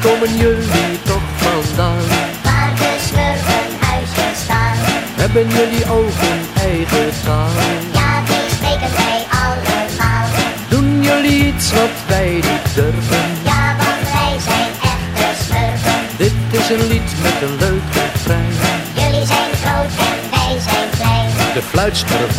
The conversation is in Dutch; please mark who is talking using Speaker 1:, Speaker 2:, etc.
Speaker 1: komen jullie toch vandaan?
Speaker 2: Waar de huisjes staan.
Speaker 1: Hebben jullie ook een eigen taal?
Speaker 2: Ja, die spreken wij allemaal.
Speaker 1: Doen jullie iets wat wij niet durven?
Speaker 2: Ja, want wij zijn echte smurfen.
Speaker 1: Dit is een lied met een leuk refrein.
Speaker 2: Jullie zijn groot en wij zijn klein.
Speaker 1: De fluitsmurf